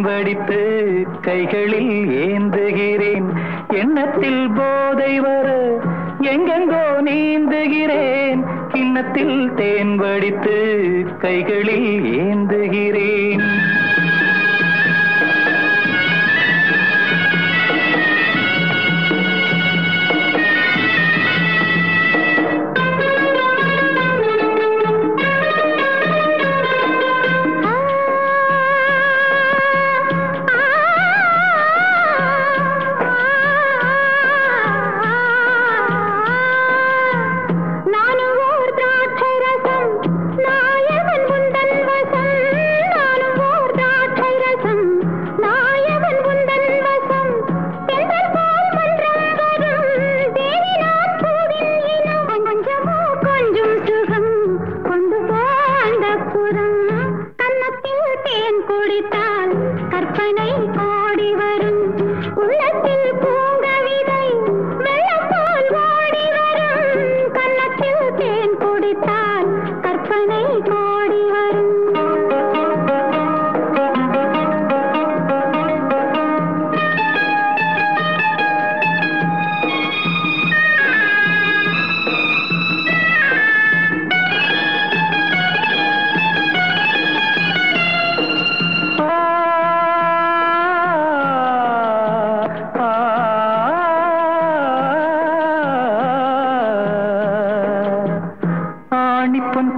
வடித்து கைகளில் ஏந்துகிறேன். எண்ணத்தில் போதை வர எங்கெங்கோ நீந்துகிறேன். கிண்ணத்தில் தேன் வடித்து கைகளில் ஏந்துகிறேன். குடித்தால் கற்பனை ஓடிவர்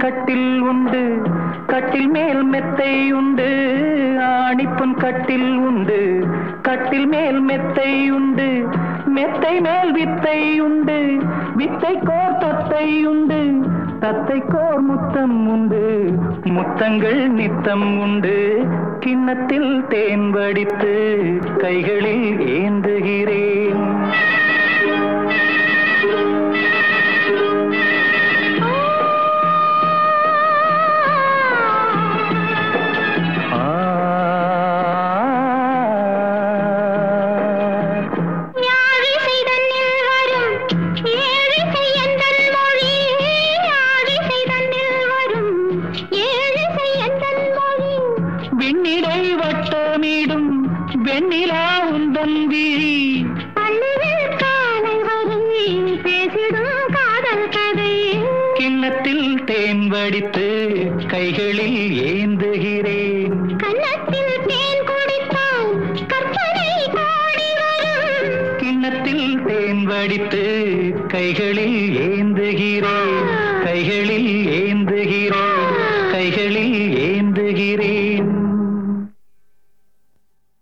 கட்டில் உண்டு கட்டில் மேல் மெத்தை உண்டு ஆணிப்பொன் கட்டில் உண்டு கட்டில் மேல் மெத்தை உண்டு மெத்தை மேல் வித்தை உண்டு வித்தை கோர் தத்தை உண்டு தத்தை கோர் முத்தம் உண்டு முத்தங்கள் நித்தம் உண்டு. கிண்ணத்தில் தேன் வடித்து கைகளில் ஏந்துகிறேன். வெண்ணிலா உந்தன் விழி. பள்ளியில் காலை வரும் பேசிடும் காதல் கதை. கிண்ணத்தில் தேன் வடித்து கைகளில் ஏந்துகிறேன். கன்னத்தில் தேன் குடித்தால் கற்பனை கோடி வரும். கிண்ணத்தில் தேன் வடித்து கைகளில் ஏந்துகிறேன்.